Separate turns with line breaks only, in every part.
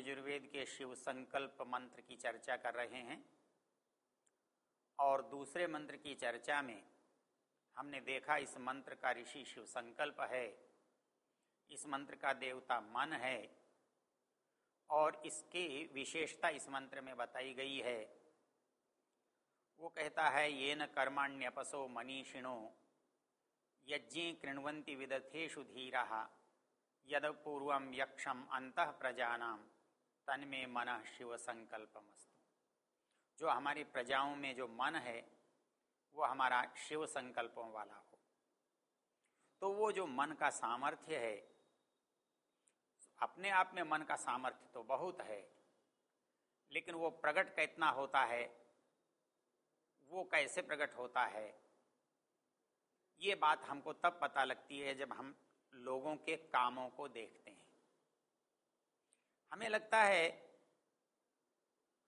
यजुर्वेद के शिव संकल्प मंत्र की चर्चा कर रहे हैं और दूसरे मंत्र की चर्चा में हमने देखा इस मंत्र का ऋषि शिव संकल्प है, इस मंत्र का देवता मन है और इसकी विशेषता इस मंत्र में बताई गई है। वो कहता है ये न कर्माण्यपसो मनीषिणो, यज्ञे कृण्वन्ति विदथेषु धीरा यद पूर्व यक्षम अंत प्रजानाम तन्मे मन शिव संकल्पमस्तु। जो हमारी प्रजाओं में जो मन है, वो हमारा शिव संकल्पों वाला हो। तो वो जो मन का सामर्थ्य है, अपने आप में मन का सामर्थ्य तो बहुत है, लेकिन वो प्रकट कितना होता है, वो कैसे प्रकट होता है, ये बात हमको तब पता लगती है जब हम लोगों के कामों को देखते हैं। हमें लगता है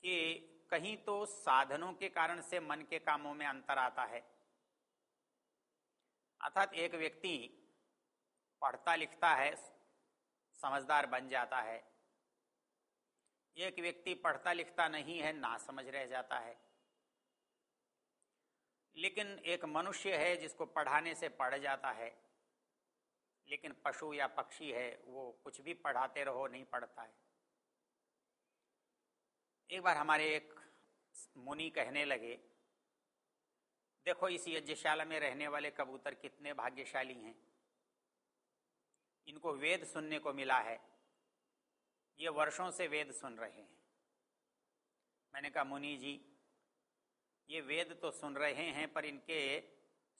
कि कहीं तो साधनों के कारण से मन के कामों में अंतर आता है। अर्थात एक व्यक्ति पढ़ता लिखता है, समझदार बन जाता है। एक व्यक्ति पढ़ता लिखता नहीं है, ना समझ रह जाता है। लेकिन एक मनुष्य है जिसको पढ़ाने से पढ़ जाता है, लेकिन पशु या पक्षी है, वो कुछ भी पढ़ाते रहो, नहीं पढ़ता है। एक बार हमारे एक मुनि कहने लगे, देखो इस यज्ञशाला में रहने वाले कबूतर कितने भाग्यशाली हैं। इनको वेद सुनने को मिला है। ये वर्षों से वेद सुन रहे हैं। मैंने कहा, मुनि जी, ये वेद तो सुन रहे हैं, पर इनके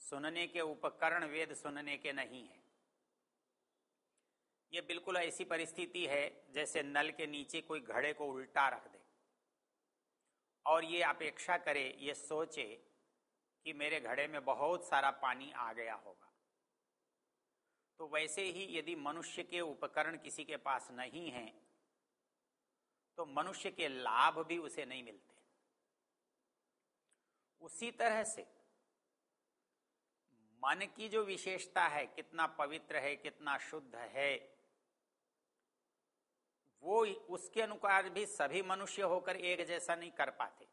सुनने के उपकरण वेद सुनने के नहीं हैं। ये बिल्कुल ऐसी परिस्थिति है, जैसे नल के नीचे कोई घड़े को उल्टा रख दे। और ये अपेक्षा करे, ये सोचे कि मेरे घड़े में बहुत सारा पानी आ गया होगा। तो वैसे ही यदि मनुष्य के उपकरण किसी के पास नहीं हैं तो मनुष्य के लाभ भी उसे नहीं मिलते। उसी तरह से मन की जो विशेषता है, कितना पवित्र है, कितना शुद्ध है वो उसके अनुसार भी सभी मनुष्य होकर एक जैसा नहीं कर पाते।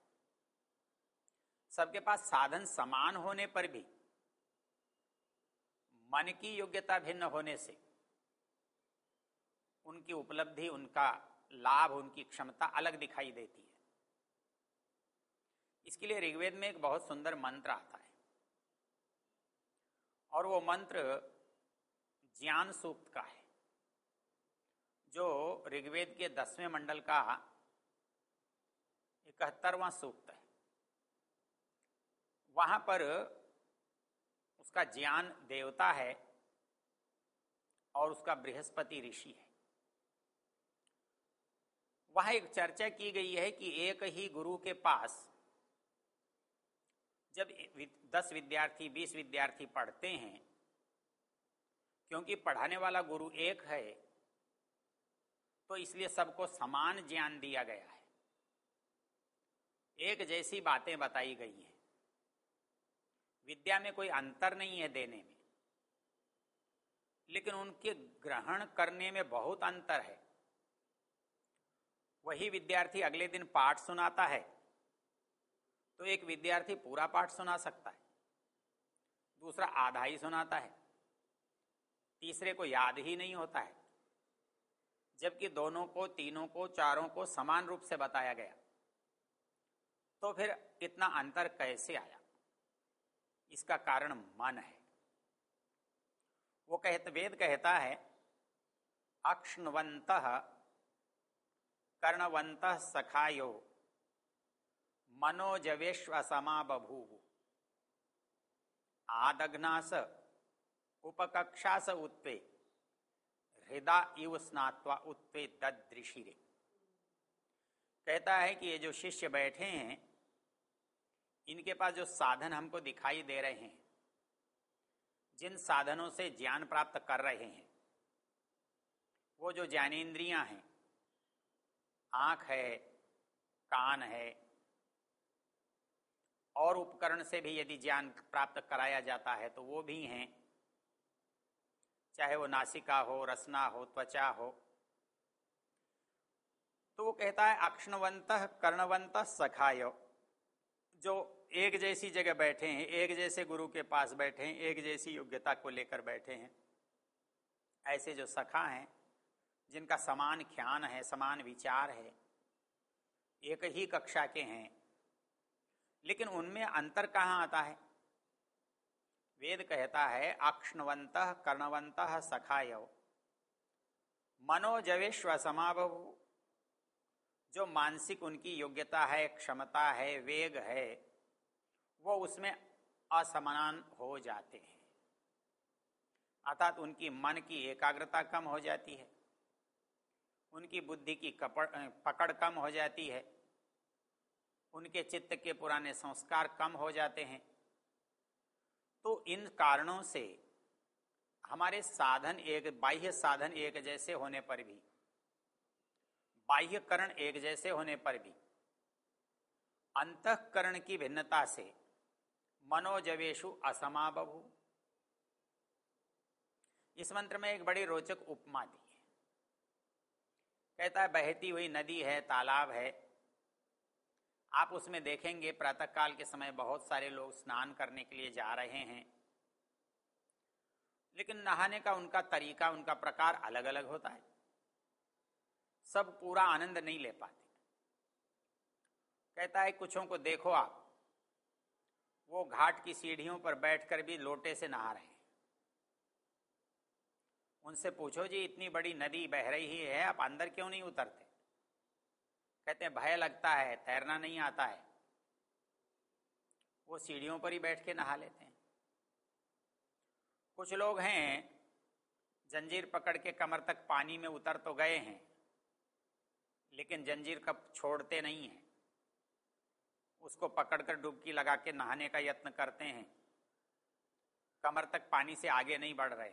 सबके पास साधन समान होने पर भी, मन की योग्यता भिन्न होने से, उनकी उपलब्धि, उनका लाभ, उनकी क्षमता अलग दिखाई देती है। इसके लिए ऋग्वेद में एक बहुत सुंदर मंत्र आता है। और वो मंत्र ज्ञान सूक्त का है। जो ऋग्वेद के दसवें मंडल का इकहत्तरवां सूक्त है, वहाँ पर उसका ज्ञान देवता है और उसका बृहस्पति ऋषि है। वहाँ एक चर्चा की गई है कि एक ही गुरु के पास जब दस विद्यार्थी, बीस विद्यार्थी पढ़ते हैं, क्योंकि पढ़ाने वाला गुरु एक है तो इसलिए सबको समान ज्ञान दिया गया है। एक जैसी बातें बताई गई हैं। विद्या में कोई अंतर नहीं है देने में। लेकिन उनके ग्रहण करने में बहुत अंतर है। वही विद्यार्थी अगले दिन पाठ सुनाता है। तो एक विद्यार्थी पूरा पाठ सुना सकता है। दूसरा आधा ही सुनाता है। तीसरे को याद ही नहीं होता है। जबकि दोनों को, तीनों को, चारों को समान रूप से बताया गया। तो फिर इतना अंतर कैसे आया? इसका कारण मन है। वो कहते, वेद कहता है, अक्षणवंत, कर्णवंत सखायो मनोजवेश्व समा बभू आदग्नास, उपकक्षास उत्पे। हृदय इव स्नात्वा उत्पे दृशिरे कहता है कि ये जो शिष्य बैठे हैं, इनके पास जो साधन हमको दिखाई दे रहे हैं, जिन साधनों से ज्ञान प्राप्त कर रहे हैं, वो जो ज्ञानेन्द्रियाँ हैं, आँख है, कान है, और उपकरण से भी यदि ज्ञान प्राप्त कराया जाता है तो वो भी हैं चाहे वो नासिका हो, रसना हो, त्वचा हो। तो वो कहता है, अक्षणवंत, कर्णवंत सखाय। जो एक जैसी जगह बैठे हैं, एक जैसे गुरु के पास बैठे हैं, एक जैसी योग्यता को लेकर बैठे हैं, ऐसे जो सखा हैं, जिनका समान ख्यान है, समान विचार है, एक ही कक्षा के हैं, लेकिन उनमें अंतर कहाँ आता है? वेद कहता है अक्षणवंत कर्णवंत सखाय। मनोजवेश्व समाभव। जो मानसिक उनकी योग्यता है, क्षमता है, वेग है, वो उसमें असमान हो जाते हैं। अर्थात उनकी मन की एकाग्रता कम हो जाती है। उनकी बुद्धि की कपड़ पकड़ कम हो जाती है। उनके चित्त के पुराने संस्कार कम हो जाते हैं। तो इन कारणों से हमारे साधन एक, बाह्य साधन एक जैसे होने पर भी, बाह्यकरण एक जैसे होने पर भी, अंतकरण की भिन्नता से मनोजवेशु असमाबभु। इस मंत्र में एक बड़ी रोचक उपमा दी है। कहता है, बहती हुई नदी है, तालाब है आप उसमें देखेंगे, प्रातःकाल के समय बहुत सारे लोग स्नान करने के लिए जा रहे हैं। लेकिन नहाने का उनका तरीका, उनका प्रकार अलग अलग होता है। सब पूरा आनंद नहीं ले पाते। कहता है, कुछों को देखो आप। वो घाट की सीढ़ियों पर बैठकर भी लोटे से नहा रहे हैं। उनसे पूछो, जी, इतनी बड़ी नदी बह रही है, आप अंदर क्यों नहीं उतरते? कहते हैं, भय लगता है, तैरना नहीं आता है। वो सीढ़ियों पर ही बैठ के नहा लेते हैं। कुछ लोग हैं, जंजीर पकड़ के कमर तक पानी में उतर तो गए हैं, लेकिन जंजीर कब छोड़ते नहीं हैं। उसको पकड़कर डुबकी लगा के नहाने का यत्न करते हैं। कमर तक पानी से आगे नहीं बढ़ रहे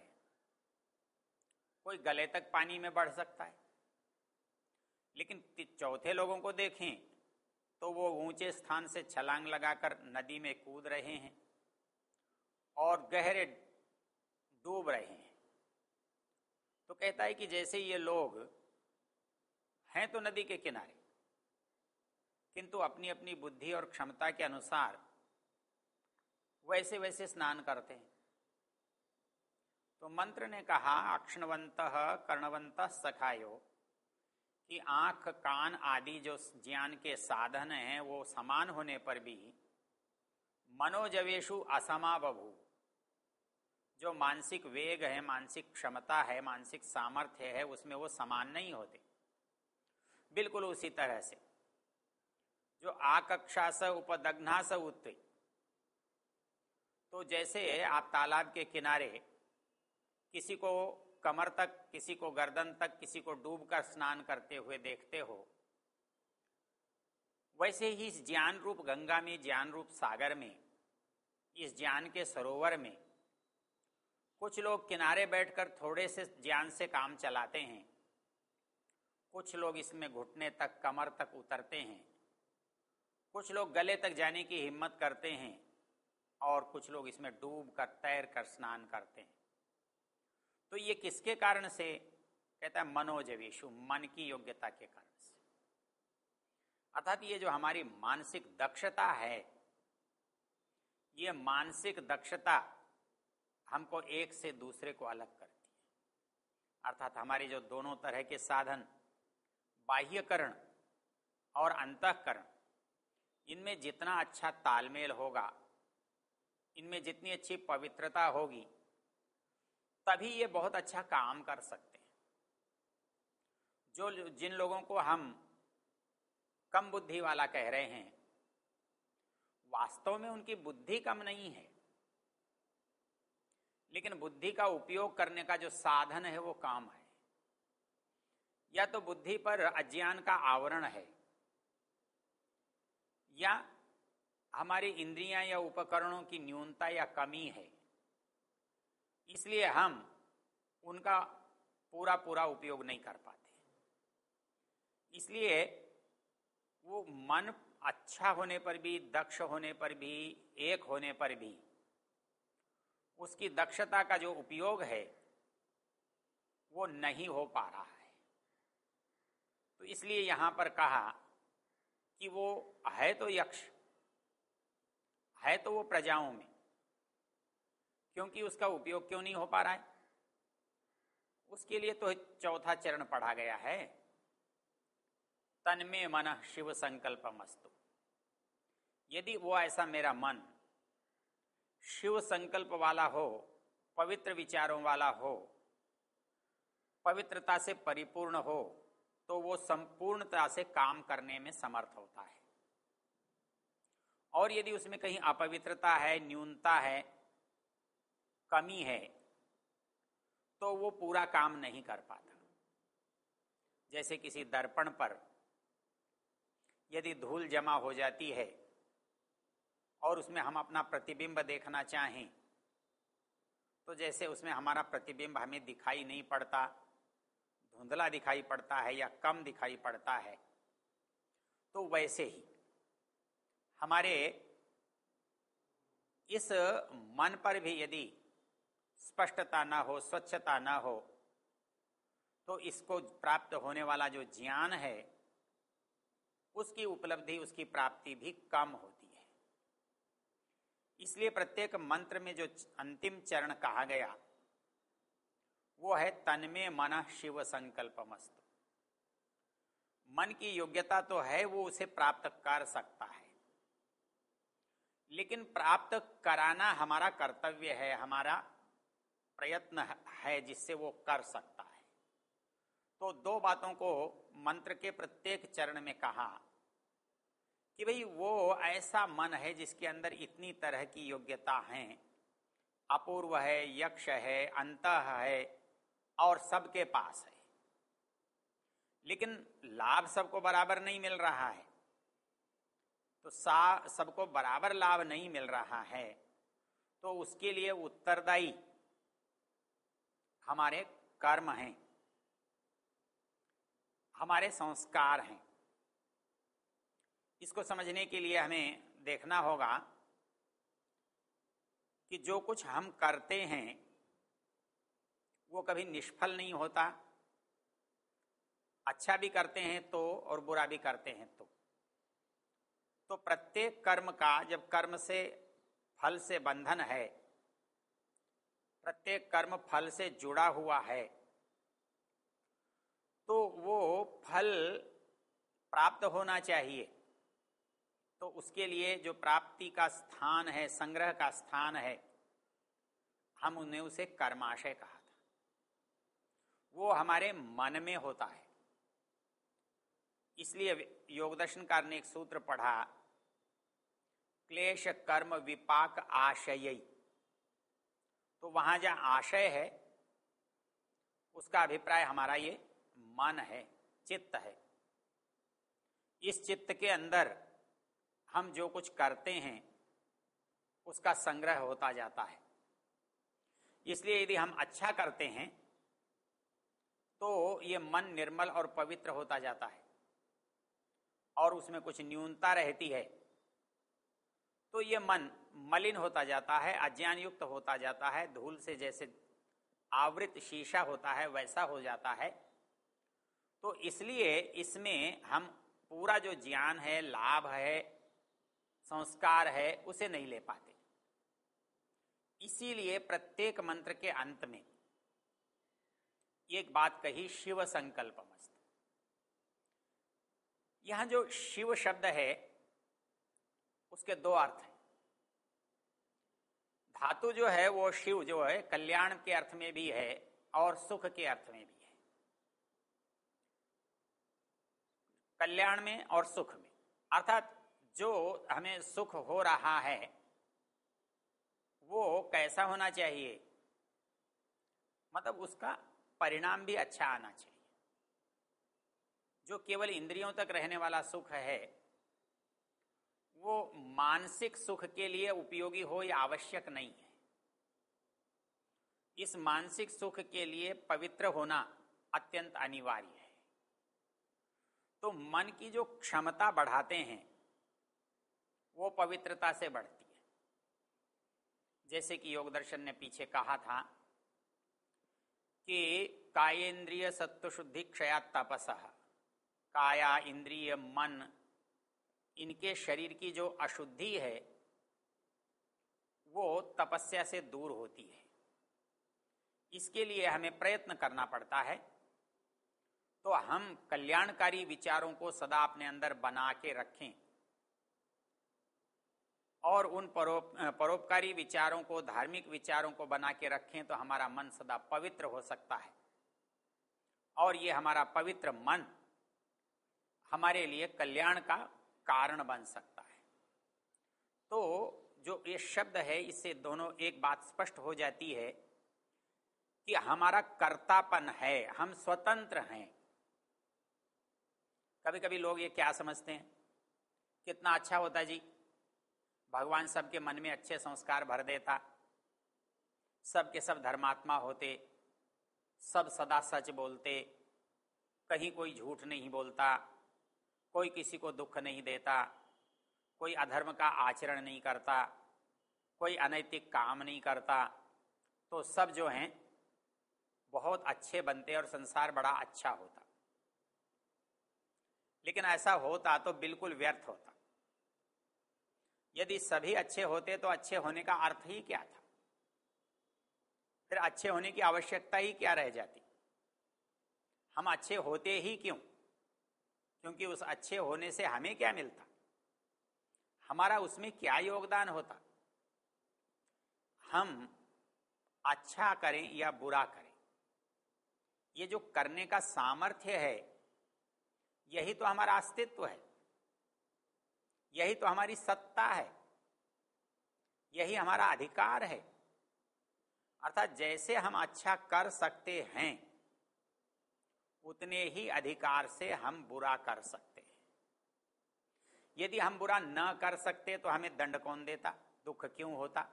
कोई गले तक पानी में बढ़ सकता है। लेकिन चौथे लोगों को देखें तो वो ऊँचे स्थान से छलांग लगाकर नदी में कूद रहे हैं और गहरे डूब रहे हैं। तो कहता है कि जैसे ये लोग हैं तो नदी के किनारे, किंतु अपनी अपनी बुद्धि और क्षमता के अनुसार वैसे वैसे स्नान करते हैं। तो मंत्र ने कहा, अक्षणवंत कर्णवंत सखायो। कि आँख, कान आदि जो ज्ञान के साधन हैं, वो समान होने पर भी मनोजवेशु असमा बभू जो मानसिक वेग है, मानसिक क्षमता है, मानसिक सामर्थ्य है, उसमें वो समान नहीं होते। बिल्कुल उसी तरह से। जो आकक्षा स उपदग्ना स उत्ते तो जैसे आप तालाब के किनारे किसी को कमर तक, किसी को गर्दन तक, किसी को डूब कर स्नान करते हुए देखते हो। वैसे ही इस ज्ञान रूप गंगा में, ज्ञान रूप सागर में, इस ज्ञान के सरोवर में, कुछ लोग किनारे बैठकर थोड़े से ज्ञान से काम चलाते हैं। कुछ लोग इसमें घुटने तक, कमर तक उतरते हैं। कुछ लोग गले तक जाने की हिम्मत करते हैं और कुछ लोग इसमें डूब कर, तैर कर स्नान करते हैं। तो ये किसके कारण से? कहता है मनोजवेशु मन की योग्यता के कारण से। अर्थात ये जो हमारी मानसिक दक्षता है, ये मानसिक दक्षता हमको एक से दूसरे को अलग करती है। अर्थात हमारे जो दोनों तरह के साधन, बाह्यकरण और अंतकरण, इनमें जितना अच्छा तालमेल होगा, इनमें जितनी अच्छी पवित्रता होगी तभी ये बहुत अच्छा काम कर सकते हैं। जो जिन लोगों को हम कम बुद्धि वाला कह रहे हैं, वास्तव में उनकी बुद्धि कम नहीं है। लेकिन बुद्धि का उपयोग करने का जो साधन है, वो काम है। या तो बुद्धि पर अज्ञान का आवरण है, या हमारी इंद्रियाँ या उपकरणों की न्यूनता या कमी है। इसलिए हम उनका पूरा पूरा उपयोग नहीं कर पाते। इसलिए वो मन अच्छा होने पर भी, दक्ष होने पर भी, एक होने पर भी, उसकी दक्षता का जो उपयोग है, वो नहीं हो पा रहा है। तो इसलिए यहाँ पर कहा कि वो है तो यक्ष, है तो वो प्रजाओं में क्योंकि उसका उपयोग क्यों नहीं हो पा रहा है? उसके लिए तो चौथा चरण पढ़ा गया है। तन्मे मन शिव संकल्प मस्तु यदि वो ऐसा मेरा मन शिव संकल्प वाला हो, पवित्र विचारों वाला हो, पवित्रता से परिपूर्ण हो तो वो संपूर्णता से काम करने में समर्थ होता है। और यदि उसमें कहीं अपवित्रता है, न्यूनता है कमी है तो वो पूरा काम नहीं कर पाता। जैसे किसी दर्पण पर यदि धूल जमा हो जाती है और उसमें हम अपना प्रतिबिंब देखना चाहें तो जैसे उसमें हमारा प्रतिबिंब हमें दिखाई नहीं पड़ता, धुंधला दिखाई पड़ता है या कम दिखाई पड़ता है तो वैसे ही हमारे इस मन पर भी यदि स्पष्टता ना हो, स्वच्छता ना हो तो इसको प्राप्त होने वाला जो ज्ञान है, उसकी उपलब्धि, उसकी प्राप्ति भी कम होती है। इसलिए प्रत्येक मंत्र में जो अंतिम चरण कहा गया, वो है तनमे मन शिव संकल्प मन की योग्यता तो है, वो उसे प्राप्त कर सकता है। लेकिन प्राप्त कराना हमारा कर्तव्य है, हमारा प्रयत्न है जिससे वो कर सकता है। तो दो बातों को मंत्र के प्रत्येक चरण में कहा कि भाई वो ऐसा मन है जिसके अंदर इतनी तरह की योग्यता है। अपूर्व है, यक्ष है, अंत है और सबके पास है। लेकिन लाभ सबको बराबर नहीं मिल रहा है। तो सा सबको बराबर लाभ नहीं मिल रहा है। तो उसके लिए उत्तरदायी हमारे कर्म हैं, हमारे संस्कार हैं। इसको समझने के लिए हमें देखना होगा कि जो कुछ हम करते हैं, वो कभी निष्फल नहीं होता। अच्छा भी करते हैं तो और बुरा भी करते हैं तो। तो प्रत्येक कर्म का, जब कर्म से, फल से बंधन है प्रत्येक कर्म फल से जुड़ा हुआ है। तो वो फल प्राप्त होना चाहिए। तो उसके लिए जो प्राप्ति का स्थान है, संग्रह का स्थान है, हम उन्हें उसे कर्माशय कहा था। वो हमारे मन में होता है। इसलिए योगदर्शनकार ने एक सूत्र पढ़ा, क्लेश कर्म विपाक आशय तो वहाँ जहाँ आशय है, उसका अभिप्राय हमारा ये मन है, चित्त है। इस चित्त के अंदर हम जो कुछ करते हैं, उसका संग्रह होता जाता है। इसलिए यदि हम अच्छा करते हैं तो ये मन निर्मल और पवित्र होता जाता है। और उसमें कुछ न्यूनता रहती है तो ये मन मलिन होता जाता है अज्ञान युक्त होता जाता है, धूल से जैसे आवृत शीशा होता है, वैसा हो जाता है। तो इसलिए इसमें हम पूरा जो ज्ञान है, लाभ है, संस्कार है, उसे नहीं ले पाते। इसीलिए प्रत्येक मंत्र के अंत में एक बात कही, शिव संकल्प मस्त यहाँ जो शिव शब्द है, उसके दो अर्थ धातु जो है, वो शिव जो है, कल्याण के अर्थ में भी है और सुख के अर्थ में भी है। कल्याण में और सुख में। अर्थात जो हमें सुख हो रहा है, वो कैसा होना चाहिए? मतलब उसका परिणाम भी अच्छा आना चाहिए। जो केवल इंद्रियों तक रहने वाला सुख है वो मानसिक सुख के लिए उपयोगी हो या आवश्यक नहीं है। इस मानसिक सुख के लिए पवित्र होना अत्यंत अनिवार्य है। तो मन की जो क्षमता बढ़ाते हैं, वो पवित्रता से बढ़ती है। जैसे कि योग दर्शन ने पीछे कहा था कि कायेन्द्रिय सत्व शुद्धि क्षया तपस। काया, इंद्रिय, मन इनके शरीर की जो अशुद्धि है, वो तपस्या से दूर होती है। इसके लिए हमें प्रयत्न करना पड़ता है। तो हम कल्याणकारी विचारों को सदा अपने अंदर बना के रखें और उन परोप, परोपकारी विचारों को, धार्मिक विचारों को बना के रखें तो हमारा मन सदा पवित्र हो सकता है। और ये हमारा पवित्र मन हमारे लिए कल्याण का कारण बन सकता है। तो जो ये शब्द है, इससे दोनों एक बात स्पष्ट हो जाती है कि हमारा कर्तापन है, हम स्वतंत्र हैं। कभी कभी लोग ये क्या समझते हैं? कितना अच्छा होता जी। भगवान सबके मन में अच्छे संस्कार भर देता। सबके सब धर्मात्मा होते। सब सदा सच बोलते। कहीं कोई झूठ नहीं बोलता। कोई किसी को दुख नहीं देता, कोई अधर्म का आचरण नहीं करता, कोई अनैतिक काम नहीं करता तो सब जो हैं, बहुत अच्छे बनते और संसार बड़ा अच्छा होता। लेकिन ऐसा होता तो बिल्कुल व्यर्थ होता। यदि सभी अच्छे होते तो अच्छे होने का अर्थ ही क्या था? फिर अच्छे होने की आवश्यकता ही क्या रह जाती? हम अच्छे होते ही क्यों? क्योंकि उस अच्छे होने से हमें क्या मिलता? हमारा उसमें क्या योगदान होता? हम अच्छा करें या बुरा करें? ये जो करने का सामर्थ्य है, यही तो हमारा अस्तित्व है। यही तो हमारी सत्ता है। यही हमारा अधिकार है। अर्थात जैसे हम अच्छा कर सकते हैं उतने ही अधिकार से हम बुरा कर सकते हैं। यदि हम बुरा न कर सकते तो हमें दंड कौन देता? दुख क्यों होता?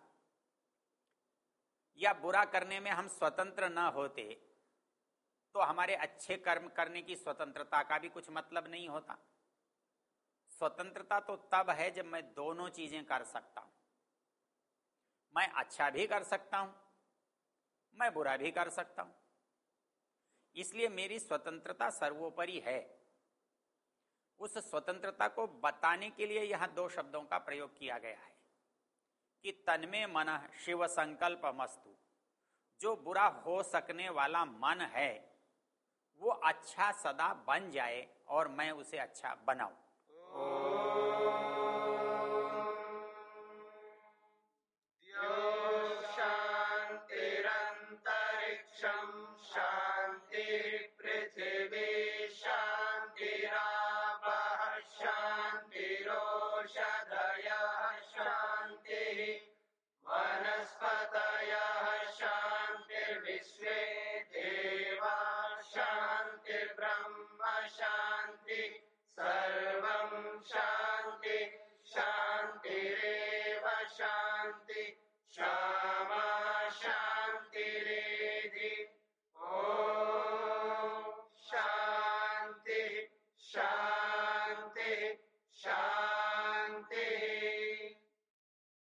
या बुरा करने में हम स्वतंत्र न होते तो हमारे अच्छे कर्म करने की स्वतंत्रता का भी कुछ मतलब नहीं होता। स्वतंत्रता तो तब है जब मैं दोनों चीज़ें कर सकता हूँ। मैं अच्छा भी कर सकता हूँ, मैं बुरा भी कर सकता हूँ। इसलिए मेरी स्वतंत्रता सर्वोपरि है। उस स्वतंत्रता को बताने के लिए यहाँ दो शब्दों का प्रयोग किया गया है। कि तन्मे मन शिव संकल्प मस्तु जो बुरा हो सकने वाला मन है, वो अच्छा सदा बन जाए और मैं उसे अच्छा बनाऊँ।
Machado.